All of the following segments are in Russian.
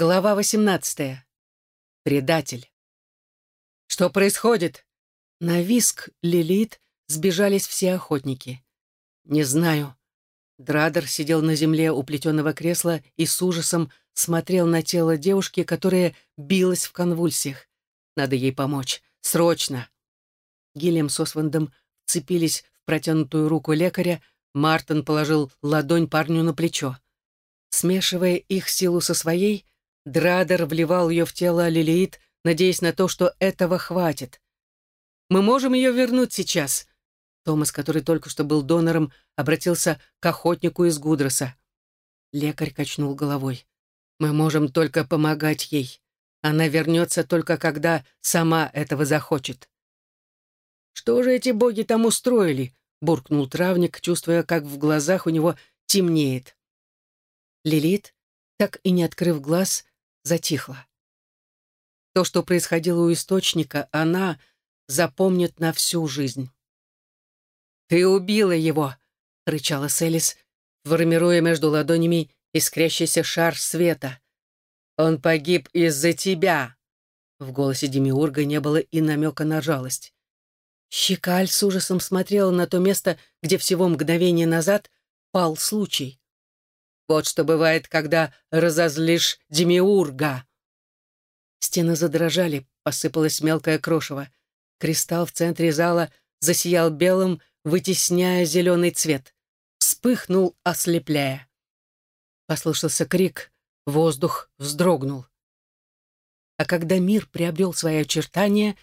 Глава 18. Предатель. Что происходит? На виск Лилит сбежались все охотники. Не знаю. Драдер сидел на земле у плетеного кресла и с ужасом смотрел на тело девушки, которая билась в конвульсиях. Надо ей помочь. Срочно. Гильям с Освандом цепились в протянутую руку лекаря, Мартин положил ладонь парню на плечо. Смешивая их силу со своей, Драдер вливал ее в тело Лилиит, надеясь на то, что этого хватит. «Мы можем ее вернуть сейчас», Томас, который только что был донором, обратился к охотнику из Гудроса. Лекарь качнул головой. «Мы можем только помогать ей. Она вернется только когда сама этого захочет». «Что же эти боги там устроили?» — буркнул травник, чувствуя, как в глазах у него темнеет. Лилит, так и не открыв глаз, затихла. То, что происходило у источника, она запомнит на всю жизнь. «Ты убила его!» — рычала Селис, формируя между ладонями искрящийся шар света. «Он погиб из-за тебя!» В голосе Демиурга не было и намека на жалость. Щекаль с ужасом смотрела на то место, где всего мгновение назад пал случай. Вот что бывает, когда разозлишь Демиурга. Стены задрожали, посыпалось мелкое крошево. Кристалл в центре зала засиял белым, вытесняя зеленый цвет. Вспыхнул, ослепляя. Послышался крик, воздух вздрогнул. А когда мир приобрел свои очертания,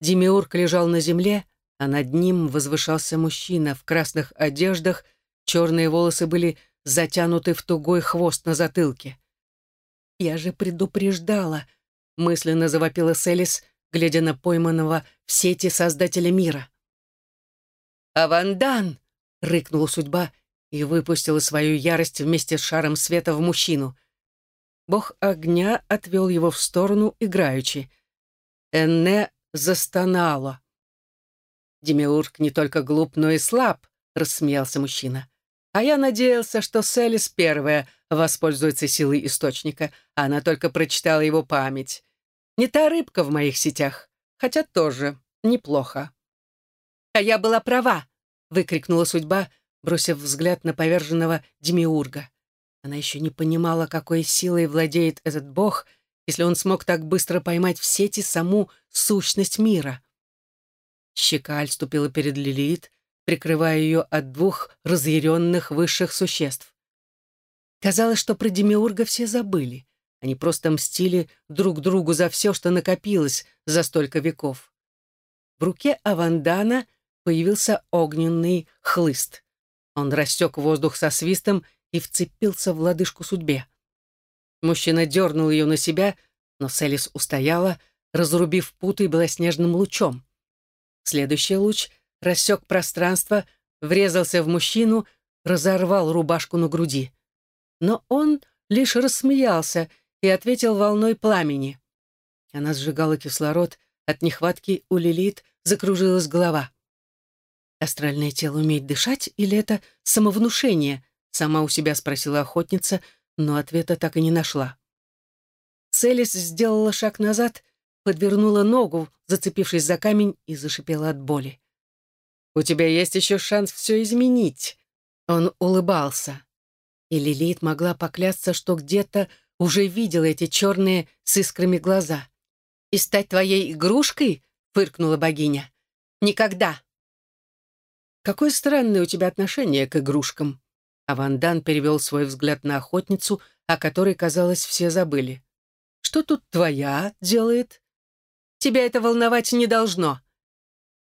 Демиург лежал на земле, а над ним возвышался мужчина в красных одеждах, черные волосы были затянутый в тугой хвост на затылке. «Я же предупреждала», — мысленно завопила Селис, глядя на пойманного в сети создателя мира. «Авандан!» — рыкнула судьба и выпустила свою ярость вместе с шаром света в мужчину. Бог огня отвел его в сторону играючи. Энне застонала. «Демиург не только глуп, но и слаб», — рассмеялся мужчина. А я надеялся, что Селис первая воспользуется силой источника, а она только прочитала его память. Не та рыбка в моих сетях, хотя тоже неплохо. «А я была права!» — выкрикнула судьба, бросив взгляд на поверженного Демиурга. Она еще не понимала, какой силой владеет этот бог, если он смог так быстро поймать в сети саму сущность мира. Щека ступила перед Лилит, прикрывая ее от двух разъяренных высших существ. Казалось, что про Демиурга все забыли. Они просто мстили друг другу за все, что накопилось за столько веков. В руке Авандана появился огненный хлыст. Он рассек воздух со свистом и вцепился в лодыжку судьбе. Мужчина дернул ее на себя, но Селис устояла, разрубив путы белоснежным лучом. Следующий луч рассек пространство, врезался в мужчину, разорвал рубашку на груди. Но он лишь рассмеялся и ответил волной пламени. Она сжигала кислород, от нехватки у Лилит закружилась голова. «Астральное тело умеет дышать или это самовнушение?» Сама у себя спросила охотница, но ответа так и не нашла. Селис сделала шаг назад, подвернула ногу, зацепившись за камень, и зашипела от боли. У тебя есть еще шанс все изменить». Он улыбался. И Лилит могла поклясться, что где-то уже видела эти черные с искрами глаза. «И стать твоей игрушкой?» — фыркнула богиня. «Никогда!» «Какое странное у тебя отношение к игрушкам?» Авандан перевел свой взгляд на охотницу, о которой, казалось, все забыли. «Что тут твоя делает?» «Тебя это волновать не должно»,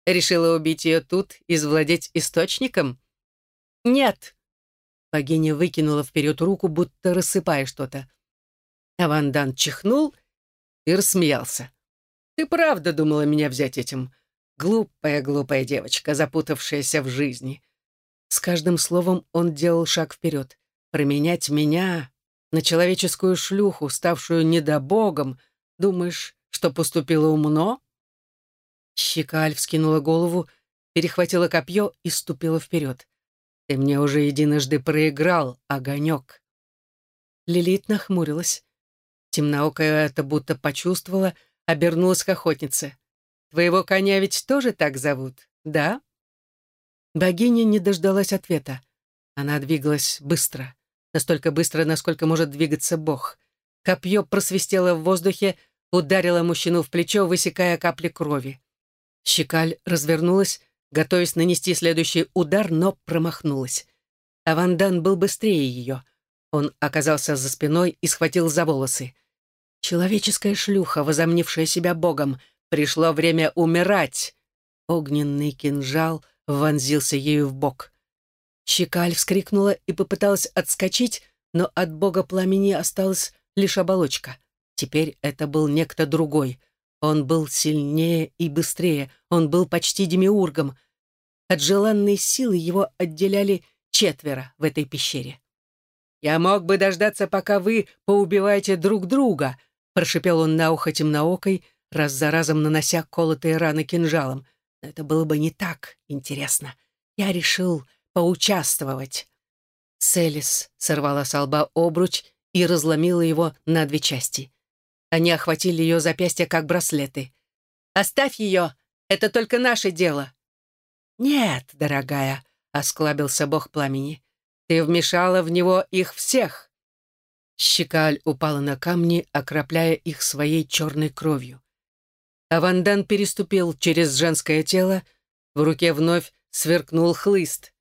Решила убить ее тут и завладеть источником? Нет. Богиня выкинула вперед руку, будто рассыпая что-то. Авандан чихнул и рассмеялся. Ты правда думала меня взять этим? Глупая, глупая девочка, запутавшаяся в жизни. С каждым словом он делал шаг вперед. Променять меня на человеческую шлюху, ставшую недобогом, думаешь, что поступило умно? Щекаль вскинула голову, перехватила копье и ступила вперед. «Ты мне уже единожды проиграл, огонек». Лилит нахмурилась. Темноокая это будто почувствовала, обернулась к охотнице. «Твоего коня ведь тоже так зовут, да?» Богиня не дождалась ответа. Она двигалась быстро, настолько быстро, насколько может двигаться Бог. Копье просвистело в воздухе, ударило мужчину в плечо, высекая капли крови. Щекаль развернулась, готовясь нанести следующий удар, но промахнулась. Авандан был быстрее ее. Он оказался за спиной и схватил за волосы. Человеческая шлюха, возомнившая себя богом, пришло время умирать. Огненный кинжал вонзился ею в бок. Щекаль вскрикнула и попыталась отскочить, но от бога пламени осталась лишь оболочка. Теперь это был некто другой. Он был сильнее и быстрее, он был почти демиургом. От желанной силы его отделяли четверо в этой пещере. «Я мог бы дождаться, пока вы поубиваете друг друга», прошипел он на ухо темноокой, раз за разом нанося колотые раны кинжалом. Но это было бы не так интересно. Я решил поучаствовать. Селис сорвала с лба обруч и разломила его на две части. Они охватили ее запястья, как браслеты. «Оставь ее! Это только наше дело!» «Нет, дорогая», — осклабился бог пламени. «Ты вмешала в него их всех!» Щекаль упала на камни, окропляя их своей черной кровью. Авандан переступил через женское тело, в руке вновь сверкнул хлыст.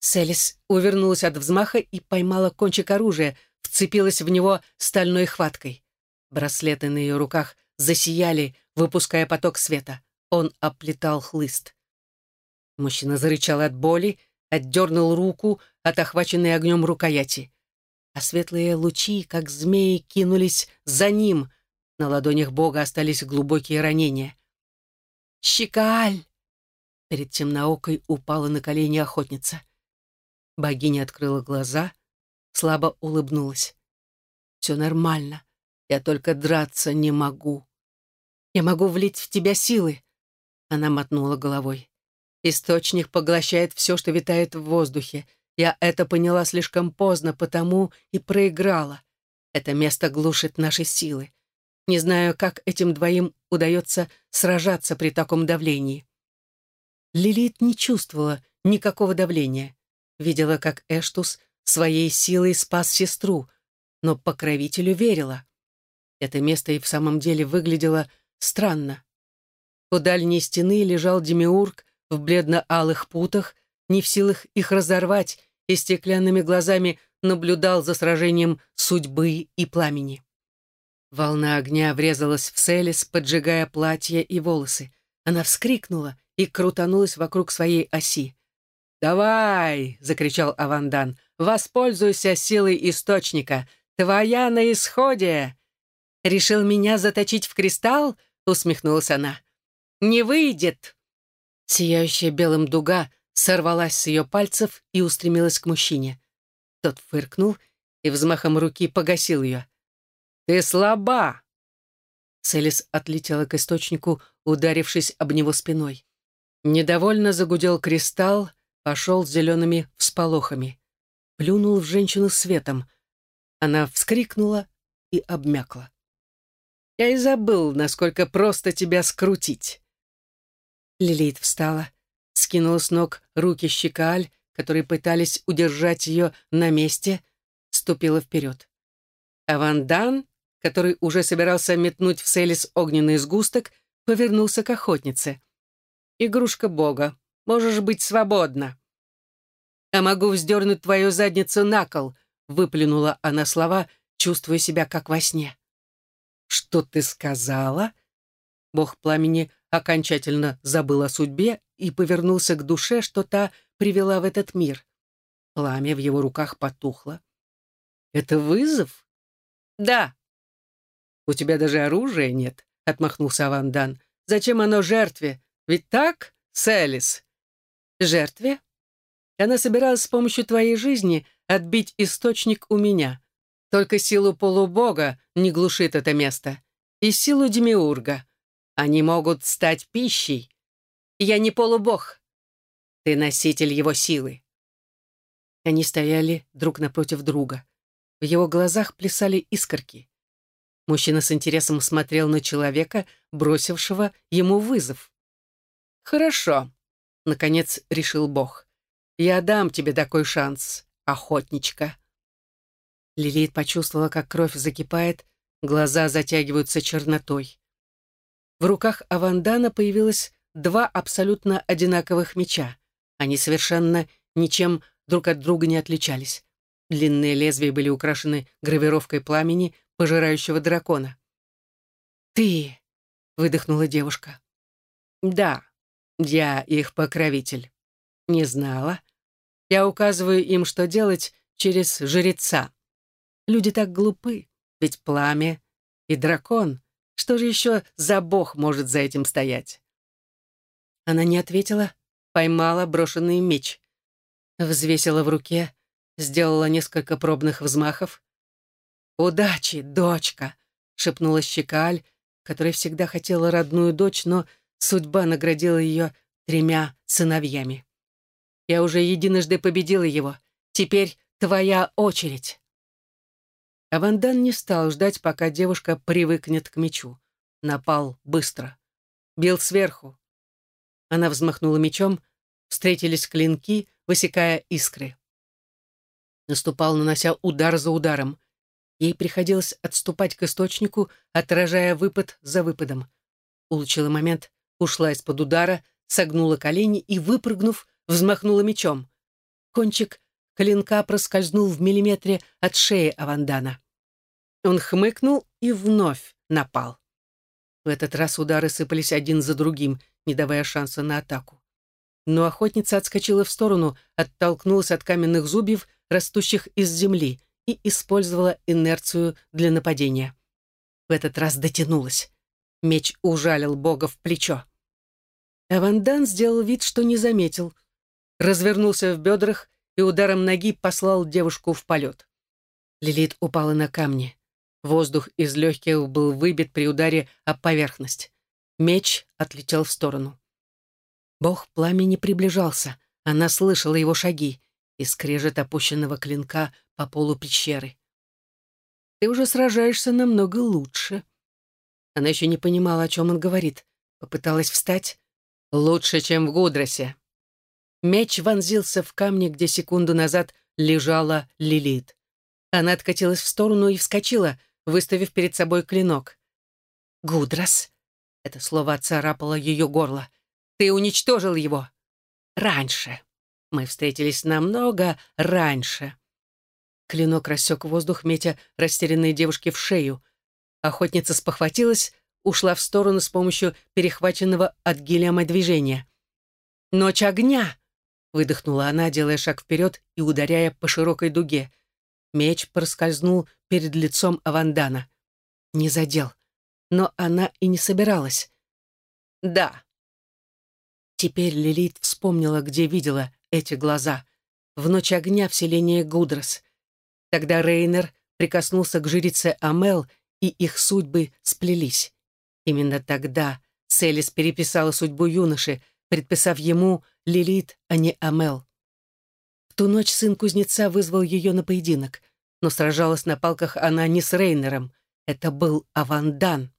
Селис увернулась от взмаха и поймала кончик оружия, вцепилась в него стальной хваткой. Браслеты на ее руках засияли, выпуская поток света. Он оплетал хлыст. Мужчина зарычал от боли, отдернул руку от охваченной огнем рукояти. А светлые лучи, как змеи, кинулись за ним. На ладонях Бога остались глубокие ранения. «Щекаль!» Перед темноокой упала на колени охотница. Богиня открыла глаза, слабо улыбнулась. «Все нормально. Я только драться не могу. Я могу влить в тебя силы. Она мотнула головой. Источник поглощает все, что витает в воздухе. Я это поняла слишком поздно, потому и проиграла. Это место глушит наши силы. Не знаю, как этим двоим удается сражаться при таком давлении. Лилит не чувствовала никакого давления. Видела, как Эштус своей силой спас сестру, но покровителю верила. Это место и в самом деле выглядело странно. У дальней стены лежал демиург в бледно-алых путах, не в силах их разорвать, и стеклянными глазами наблюдал за сражением судьбы и пламени. Волна огня врезалась в Селис, поджигая платье и волосы. Она вскрикнула и крутанулась вокруг своей оси. «Давай!» — закричал Авандан. «Воспользуйся силой источника! Твоя на исходе!» «Решил меня заточить в кристалл?» — усмехнулась она. «Не выйдет!» Сияющая белым дуга сорвалась с ее пальцев и устремилась к мужчине. Тот фыркнул и взмахом руки погасил ее. «Ты слаба!» Селис отлетела к источнику, ударившись об него спиной. Недовольно загудел кристалл, пошел с зелеными всполохами. Плюнул в женщину светом. Она вскрикнула и обмякла. Я и забыл, насколько просто тебя скрутить. Лилит встала, скинула с ног руки щекаль, которые пытались удержать ее на месте, ступила вперед. А Ван Дан, который уже собирался метнуть в Селис огненный сгусток, повернулся к охотнице. «Игрушка бога, можешь быть свободна». «А могу вздернуть твою задницу на кол», — выплюнула она слова, чувствуя себя как во сне. «Что ты сказала?» Бог пламени окончательно забыл о судьбе и повернулся к душе, что та привела в этот мир. Пламя в его руках потухло. «Это вызов?» «Да». «У тебя даже оружия нет», — отмахнулся Авандан. «Зачем оно жертве? Ведь так, Селис?» «Жертве?» Она собиралась с помощью твоей жизни отбить источник у меня. Только силу полубога не глушит это место. И силу демиурга. Они могут стать пищей. Я не полубог. Ты носитель его силы. Они стояли друг напротив друга. В его глазах плясали искорки. Мужчина с интересом смотрел на человека, бросившего ему вызов. «Хорошо», — наконец решил Бог. «Я дам тебе такой шанс, охотничка». Лилит почувствовала, как кровь закипает, глаза затягиваются чернотой. В руках Авандана появилось два абсолютно одинаковых меча. Они совершенно ничем друг от друга не отличались. Длинные лезвия были украшены гравировкой пламени, пожирающего дракона. «Ты!» — выдохнула девушка. «Да, я их покровитель. Не знала. Я указываю им, что делать через жреца. Люди так глупы, ведь пламя и дракон. Что же еще за бог может за этим стоять?» Она не ответила, поймала брошенный меч. Взвесила в руке, сделала несколько пробных взмахов. «Удачи, дочка!» — шепнула Щекаль, которая всегда хотела родную дочь, но судьба наградила ее тремя сыновьями. «Я уже единожды победила его. Теперь твоя очередь!» Авандан не стал ждать, пока девушка привыкнет к мечу. Напал быстро. Бил сверху. Она взмахнула мечом, встретились клинки, высекая искры. Наступал, нанося удар за ударом. Ей приходилось отступать к источнику, отражая выпад за выпадом. Улучила момент, ушла из-под удара, согнула колени и, выпрыгнув, взмахнула мечом. Кончик клинка проскользнул в миллиметре от шеи Авандана. Он хмыкнул и вновь напал. В этот раз удары сыпались один за другим, не давая шанса на атаку. Но охотница отскочила в сторону, оттолкнулась от каменных зубьев, растущих из земли, и использовала инерцию для нападения. В этот раз дотянулась. Меч ужалил бога в плечо. Авандан сделал вид, что не заметил. Развернулся в бедрах и ударом ноги послал девушку в полет. Лилит упала на камни. Воздух из легких был выбит при ударе о поверхность. Меч отлетел в сторону. Бог пламени приближался. Она слышала его шаги и скрежет опущенного клинка по полу пещеры. «Ты уже сражаешься намного лучше». Она еще не понимала, о чем он говорит. Попыталась встать. «Лучше, чем в Гудросе». Меч вонзился в камни, где секунду назад лежала Лилит. Она откатилась в сторону и вскочила — выставив перед собой клинок. «Гудрас!» — это слово царапало ее горло. «Ты уничтожил его!» «Раньше!» Мы встретились намного раньше. Клинок рассек воздух, метя растерянной девушке в шею. Охотница спохватилась, ушла в сторону с помощью перехваченного от Гильяма движения. «Ночь огня!» — выдохнула она, делая шаг вперед и ударяя по широкой дуге. Меч проскользнул перед лицом Авандана. Не задел. Но она и не собиралась. «Да». Теперь Лилит вспомнила, где видела эти глаза. В ночь огня в селении Гудрос. Тогда Рейнер прикоснулся к жрице Амел, и их судьбы сплелись. Именно тогда Селис переписала судьбу юноши, предписав ему Лилит, а не Амел. В ту ночь сын кузнеца вызвал ее на поединок, но сражалась на палках она не с Рейнером. Это был Авандан.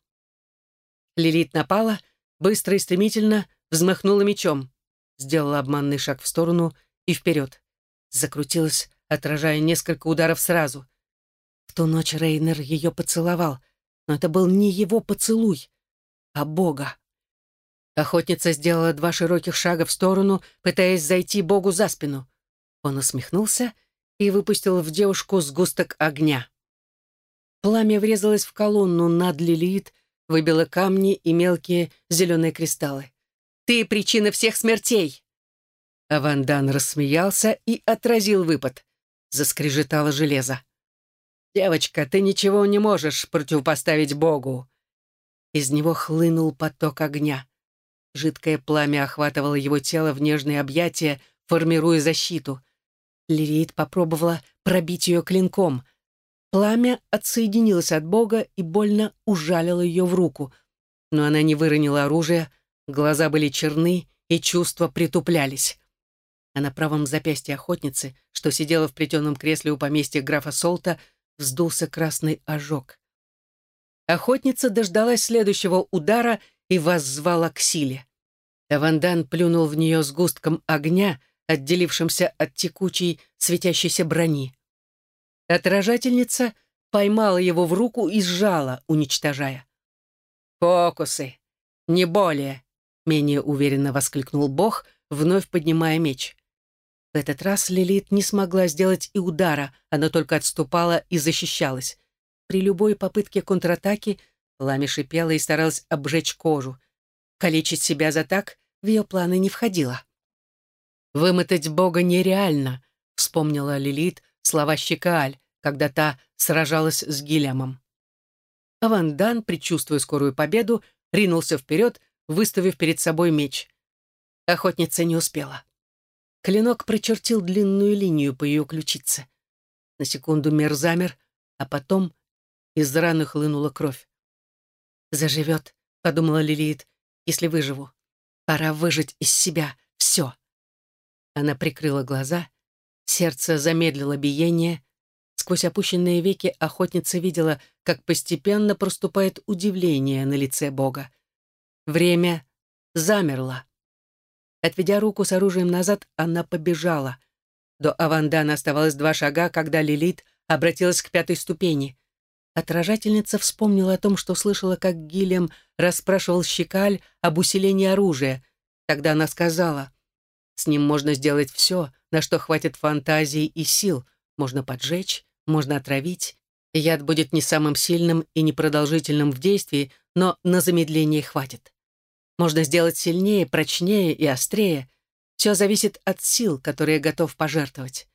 Лилит напала, быстро и стремительно взмахнула мечом, сделала обманный шаг в сторону и вперед. Закрутилась, отражая несколько ударов сразу. В ту ночь Рейнер ее поцеловал, но это был не его поцелуй, а Бога. Охотница сделала два широких шага в сторону, пытаясь зайти Богу за спину. Он усмехнулся и выпустил в девушку сгусток огня. Пламя врезалось в колонну над Лилит, выбило камни и мелкие зеленые кристаллы. «Ты причина всех смертей!» Авандан рассмеялся и отразил выпад. Заскрежетало железо. «Девочка, ты ничего не можешь противопоставить Богу!» Из него хлынул поток огня. Жидкое пламя охватывало его тело в нежные объятия, формируя защиту — Лирит попробовала пробить ее клинком. Пламя отсоединилось от Бога и больно ужалило ее в руку. Но она не выронила оружие, глаза были черны и чувства притуплялись. А на правом запястье охотницы, что сидела в плетеном кресле у поместья графа Солта, вздулся красный ожог. Охотница дождалась следующего удара и воззвала к силе. Авандан плюнул в нее сгустком огня, отделившимся от текучей, светящейся брони. Отражательница поймала его в руку и сжала, уничтожая. «Фокусы! Не более!» — менее уверенно воскликнул Бог, вновь поднимая меч. В этот раз Лилит не смогла сделать и удара, она только отступала и защищалась. При любой попытке контратаки пламя шипело и старалась обжечь кожу. Калечить себя за так в ее планы не входило. «Вымотать Бога нереально», — вспомнила Лилит слова Щекааль, когда та сражалась с Гилямом. Авандан, предчувствуя скорую победу, ринулся вперед, выставив перед собой меч. Охотница не успела. Клинок прочертил длинную линию по ее ключице. На секунду мир замер, а потом из раны хлынула кровь. «Заживет», — подумала Лилит, — «если выживу. Пора выжить из себя все». Она прикрыла глаза, сердце замедлило биение. Сквозь опущенные веки охотница видела, как постепенно проступает удивление на лице Бога. Время замерло. Отведя руку с оружием назад, она побежала. До Авандана оставалось два шага, когда Лилит обратилась к пятой ступени. Отражательница вспомнила о том, что слышала, как Гильям расспрашивал Щекаль об усилении оружия. Тогда она сказала, «С ним можно сделать все, на что хватит фантазии и сил. Можно поджечь, можно отравить. Яд будет не самым сильным и непродолжительным в действии, но на замедление хватит. Можно сделать сильнее, прочнее и острее. Все зависит от сил, которые готов пожертвовать.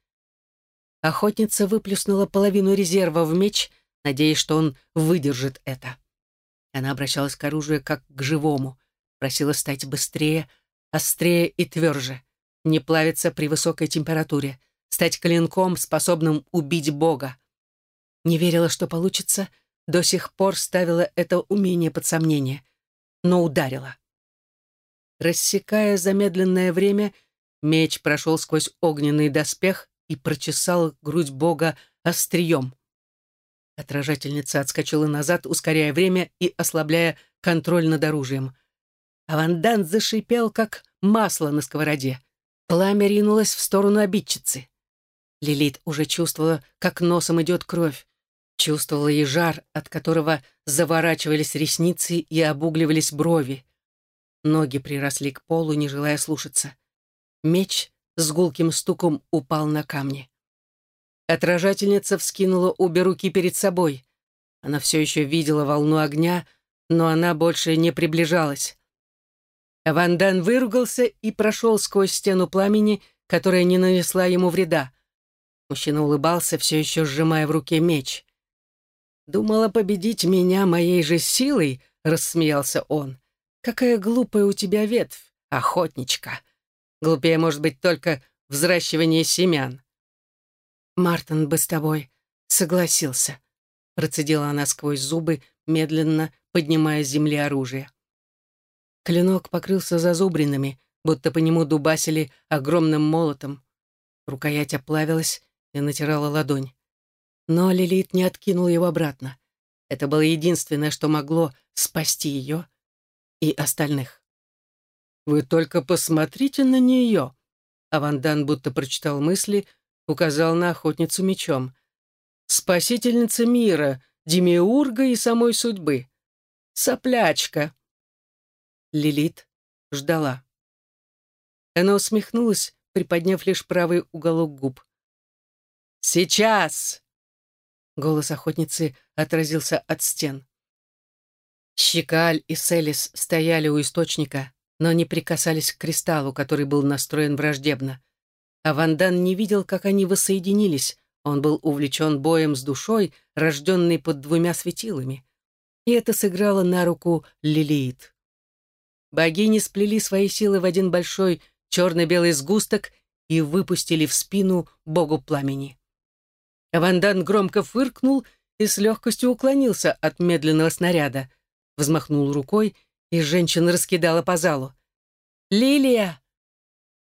Охотница выплюснула половину резерва в меч, надеясь, что он выдержит это. Она обращалась к оружию как к живому, просила стать быстрее, острее и тверже, не плавиться при высокой температуре, стать клинком, способным убить Бога. Не верила, что получится, до сих пор ставила это умение под сомнение, но ударила. Рассекая замедленное время, меч прошел сквозь огненный доспех и прочесал грудь бога острием. Отражательница отскочила назад, ускоряя время и ослабляя контроль над оружием. Авандан зашипел, как масло на сковороде. Пламя ринулось в сторону обидчицы. Лилит уже чувствовала, как носом идет кровь. Чувствовала и жар, от которого заворачивались ресницы и обугливались брови. Ноги приросли к полу, не желая слушаться. Меч с гулким стуком упал на камни. Отражательница вскинула обе руки перед собой. Она все еще видела волну огня, но она больше не приближалась. Вандан выругался и прошел сквозь стену пламени, которая не нанесла ему вреда. Мужчина улыбался, все еще сжимая в руке меч. «Думала победить меня моей же силой?» — рассмеялся он. Какая глупая у тебя ветвь, охотничка. Глупее может быть только взращивание семян. Мартин бы с тобой согласился, процедила она сквозь зубы, медленно поднимая с земли оружие. Клинок покрылся зазубринами, будто по нему дубасили огромным молотом. Рукоять оплавилась и натирала ладонь. Но Лилит не откинул его обратно. Это было единственное, что могло спасти ее и остальных. «Вы только посмотрите на нее!» Авандан будто прочитал мысли, указал на охотницу мечом. «Спасительница мира, демиурга и самой судьбы. Соплячка!» Лилит ждала. Она усмехнулась, приподняв лишь правый уголок губ. «Сейчас!» Голос охотницы отразился от стен. Щекаль и Селис стояли у источника, но не прикасались к кристаллу, который был настроен враждебно. А Вандан не видел, как они воссоединились. Он был увлечен боем с душой, рожденной под двумя светилами. И это сыграло на руку Лилит. Богини сплели свои силы в один большой черно-белый сгусток и выпустили в спину богу пламени. Вандан громко фыркнул и с легкостью уклонился от медленного снаряда — взмахнул рукой, и женщина раскидала по залу. «Лилия!»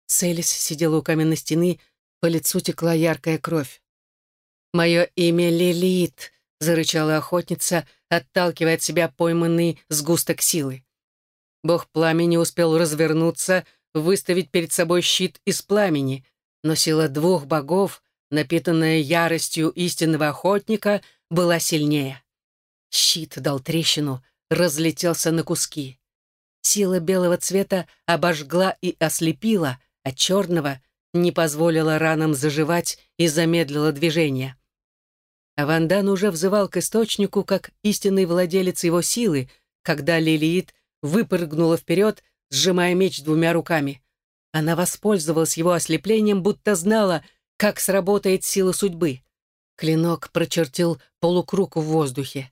Селис сидела у каменной стены, по лицу текла яркая кровь. «Мое имя Лилит», — зарычала охотница, отталкивая от себя пойманный сгусток силы. Бог пламени успел развернуться, выставить перед собой щит из пламени, но сила двух богов, напитанная яростью истинного охотника, была сильнее. Щит дал трещину, разлетелся на куски. Сила белого цвета обожгла и ослепила, а черного не позволила ранам заживать и замедлила движение. Авандан уже взывал к источнику, как истинный владелец его силы, когда Лилиит выпрыгнула вперед, сжимая меч двумя руками. Она воспользовалась его ослеплением, будто знала, как сработает сила судьбы. Клинок прочертил полукруг в воздухе.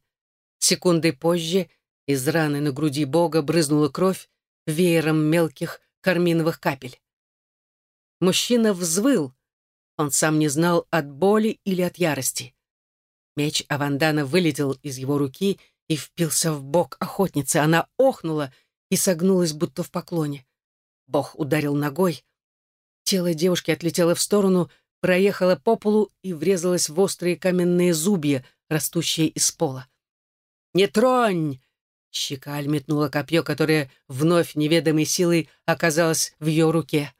Секунды позже из раны на груди бога брызнула кровь веером мелких карминовых капель. Мужчина взвыл. Он сам не знал, от боли или от ярости. Меч Авандана вылетел из его руки и впился в бок охотницы. Она охнула и согнулась, будто в поклоне. Бог ударил ногой. Тело девушки отлетело в сторону, проехало по полу и врезалось в острые каменные зубья, растущие из пола. «Не тронь!» Щекаль метнула копье, которое вновь неведомой силой оказалось в ее руке.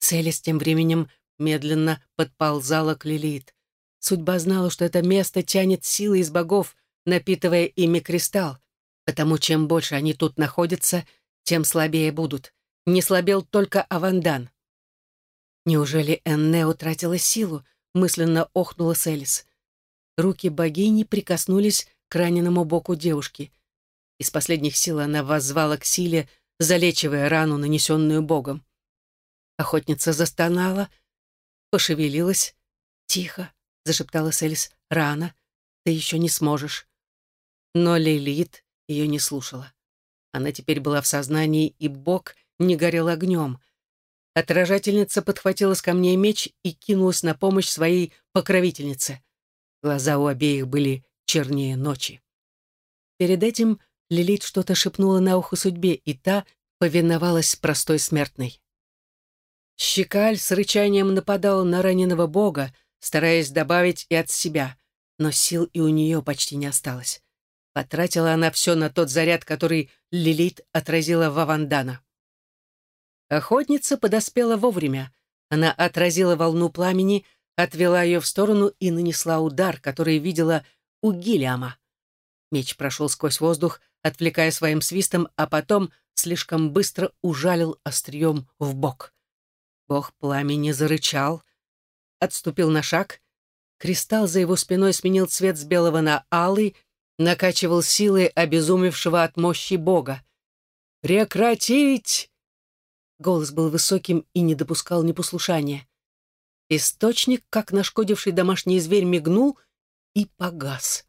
Целес тем временем медленно подползала к Лилит. Судьба знала, что это место тянет силы из богов, напитывая ими кристалл, потому чем больше они тут находятся, тем слабее будут. Не слабел только Авандан. Неужели Энне утратила силу? Мысленно охнула Селис. Руки богини прикоснулись к раненому боку девушки. Из последних сил она воззвала к силе, залечивая рану, нанесенную богом. Охотница застонала, пошевелилась. «Тихо», — зашептала Селис, — «рано, ты еще не сможешь». Но Лилит ее не слушала. Она теперь была в сознании, и бог не горел огнем. Отражательница подхватила с камней меч и кинулась на помощь своей покровительнице. Глаза у обеих были чернее ночи. Перед этим Лилит что-то шепнула на ухо судьбе, и та повиновалась простой смертной. Щекаль с рычанием нападала на раненого бога, стараясь добавить и от себя, но сил и у нее почти не осталось. Потратила она все на тот заряд, который Лилит отразила в Авандана. Охотница подоспела вовремя. Она отразила волну пламени, отвела ее в сторону и нанесла удар, который видела у Гилиама. Меч прошел сквозь воздух, отвлекая своим свистом, а потом слишком быстро ужалил острием в бок. Бог пламени зарычал, отступил на шаг. Кристалл за его спиной сменил цвет с белого на алый, накачивал силы обезумевшего от мощи Бога. «Прекратить!» Голос был высоким и не допускал непослушания. Источник, как нашкодивший домашний зверь, мигнул и погас.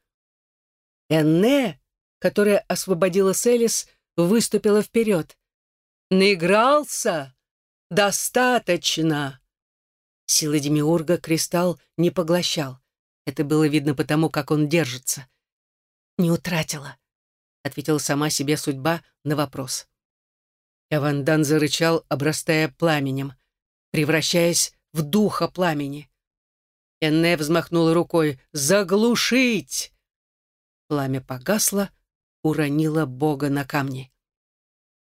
Энне, которая освободила Селис, выступила вперед. «Наигрался!» «Достаточно!» Силы Демиурга кристалл не поглощал. Это было видно потому, как он держится. «Не утратила», — ответила сама себе судьба на вопрос. Эвандан зарычал, обрастая пламенем, превращаясь в духа пламени. Энне взмахнула рукой «Заглушить!» Пламя погасло, уронило Бога на камни.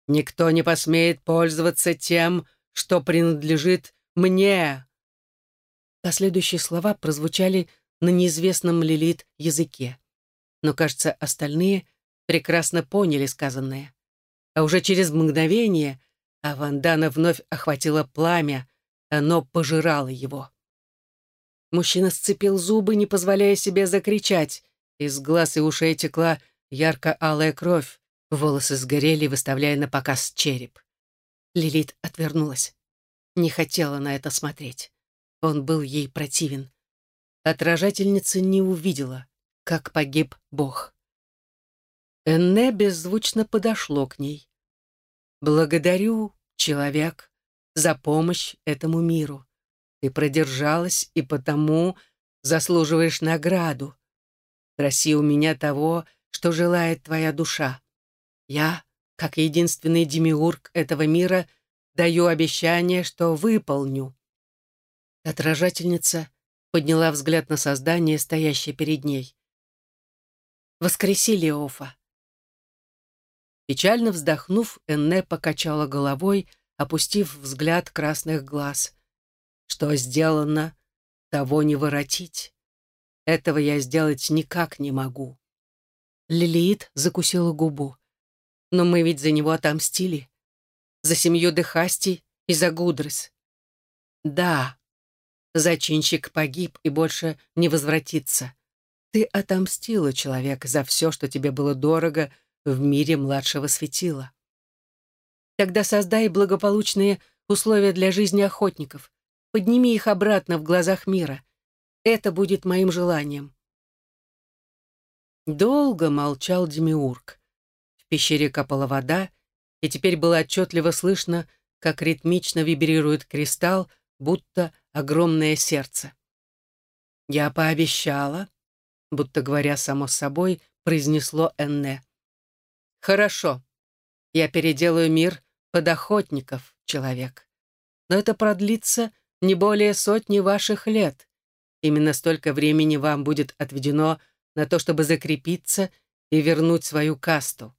«Никто не посмеет пользоваться тем, что принадлежит мне!» Последующие слова прозвучали на неизвестном Лилит языке. Но, кажется, остальные прекрасно поняли сказанное. А уже через мгновение Авандана вновь охватило пламя, оно пожирало его. Мужчина сцепил зубы, не позволяя себе закричать. Из глаз и ушей текла ярко-алая кровь, волосы сгорели, выставляя на показ череп. Лилит отвернулась. Не хотела на это смотреть. Он был ей противен. Отражательница не увидела, как погиб Бог. Энне беззвучно подошло к ней. «Благодарю, человек, за помощь этому миру. Ты продержалась и потому заслуживаешь награду. Проси у меня того, что желает твоя душа. Я как единственный демиург этого мира, даю обещание, что выполню». Отражательница подняла взгляд на создание, стоящее перед ней. Воскреси Леофа. Печально вздохнув, Энне покачала головой, опустив взгляд красных глаз. Что сделано, того не воротить. Этого я сделать никак не могу. Лилит закусила губу. Но мы ведь за него отомстили. За семью Дехасти и за Гудрес. Да, зачинщик погиб и больше не возвратится. Ты отомстила, человек, за все, что тебе было дорого в мире младшего светила. Тогда создай благополучные условия для жизни охотников. Подними их обратно в глазах мира. Это будет моим желанием. Долго молчал Демиург. В пещере капала вода, и теперь было отчетливо слышно, как ритмично вибрирует кристалл, будто огромное сердце. «Я пообещала», будто говоря само собой, произнесло Энне. «Хорошо, я переделаю мир под охотников, человек. Но это продлится не более сотни ваших лет. Именно столько времени вам будет отведено на то, чтобы закрепиться и вернуть свою касту.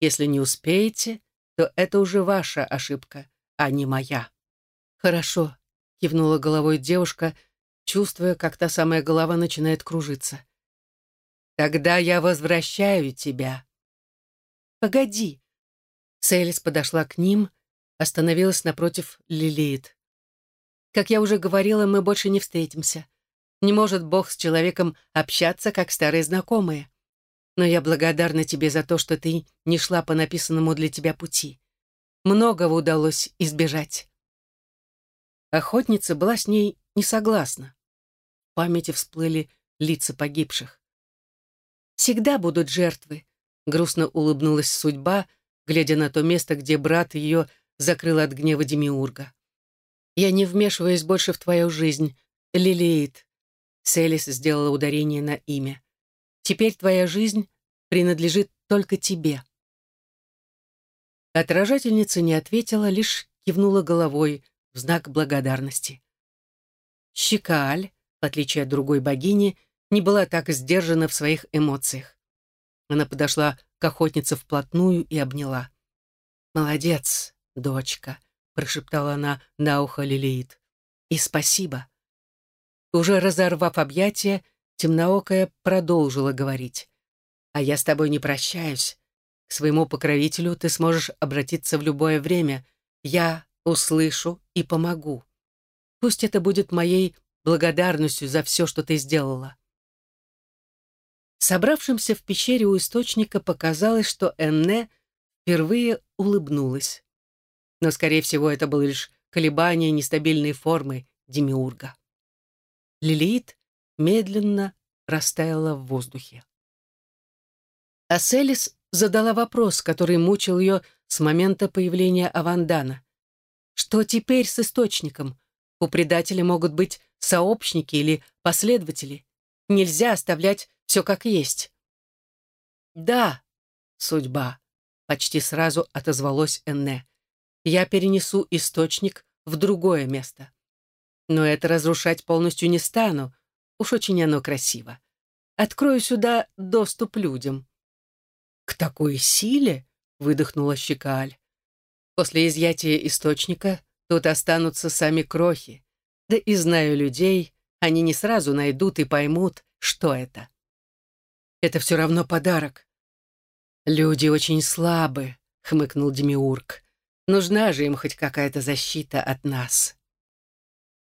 Если не успеете, то это уже ваша ошибка, а не моя». «Хорошо», — кивнула головой девушка, чувствуя, как та самая голова начинает кружиться. «Тогда я возвращаю тебя». «Погоди». Селис подошла к ним, остановилась напротив Лилит. «Как я уже говорила, мы больше не встретимся. Не может Бог с человеком общаться, как старые знакомые. Но я благодарна тебе за то, что ты не шла по написанному для тебя пути. Многого удалось избежать». Охотница была с ней не согласна. В памяти всплыли лица погибших. «Всегда будут жертвы», — грустно улыбнулась судьба, глядя на то место, где брат ее закрыл от гнева Демиурга. «Я не вмешиваюсь больше в твою жизнь, Лилиит», — Селис сделала ударение на имя. «Теперь твоя жизнь принадлежит только тебе». Отражательница не ответила, лишь кивнула головой в знак благодарности. Щекаль, в отличие от другой богини, не была так сдержана в своих эмоциях. Она подошла к охотнице вплотную и обняла. «Молодец, дочка», — прошептала она на ухо Лилиит. «И спасибо». Уже разорвав объятия, темноокая продолжила говорить. «А я с тобой не прощаюсь. К своему покровителю ты сможешь обратиться в любое время. Я услышу и помогу. Пусть это будет моей благодарностью за все, что ты сделала. Собравшимся в пещере у источника показалось, что Энне впервые улыбнулась. Но, скорее всего, это было лишь колебание нестабильной формы Демиурга. Лилит медленно растаяла в воздухе. Аселис задала вопрос, который мучил ее с момента появления Авандана. Что теперь с источником? У предателя могут быть сообщники или последователи. Нельзя оставлять все как есть. Да, судьба, почти сразу отозвалось Энне. Я перенесу источник в другое место. Но это разрушать полностью не стану. Уж очень оно красиво. Открою сюда доступ людям. К такой силе, выдохнула Щекааль. После изъятия источника тут останутся сами крохи. Да и знаю людей, они не сразу найдут и поймут, что это. Это все равно подарок. Люди очень слабы, хмыкнул Демиург. Нужна же им хоть какая-то защита от нас.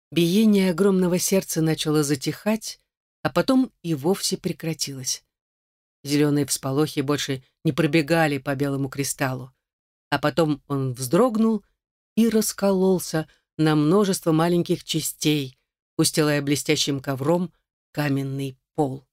Биение огромного сердца начало затихать, а потом и вовсе прекратилось. Зеленые всполохи больше не пробегали по белому кристаллу а потом он вздрогнул и раскололся на множество маленьких частей, устилая блестящим ковром каменный пол.